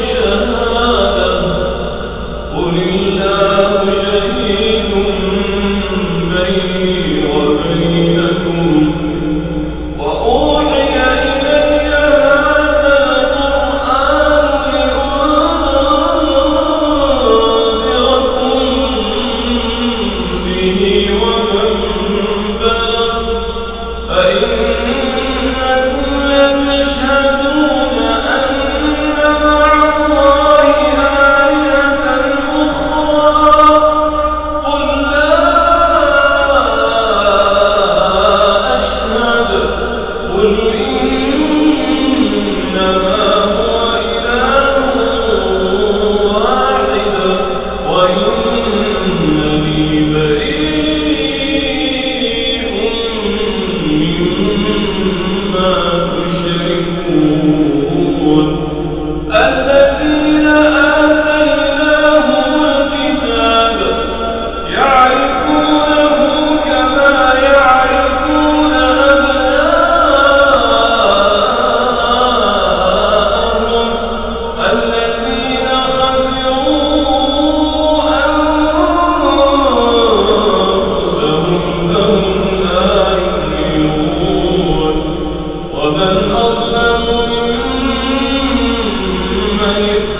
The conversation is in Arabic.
شهادة قل الله Amen.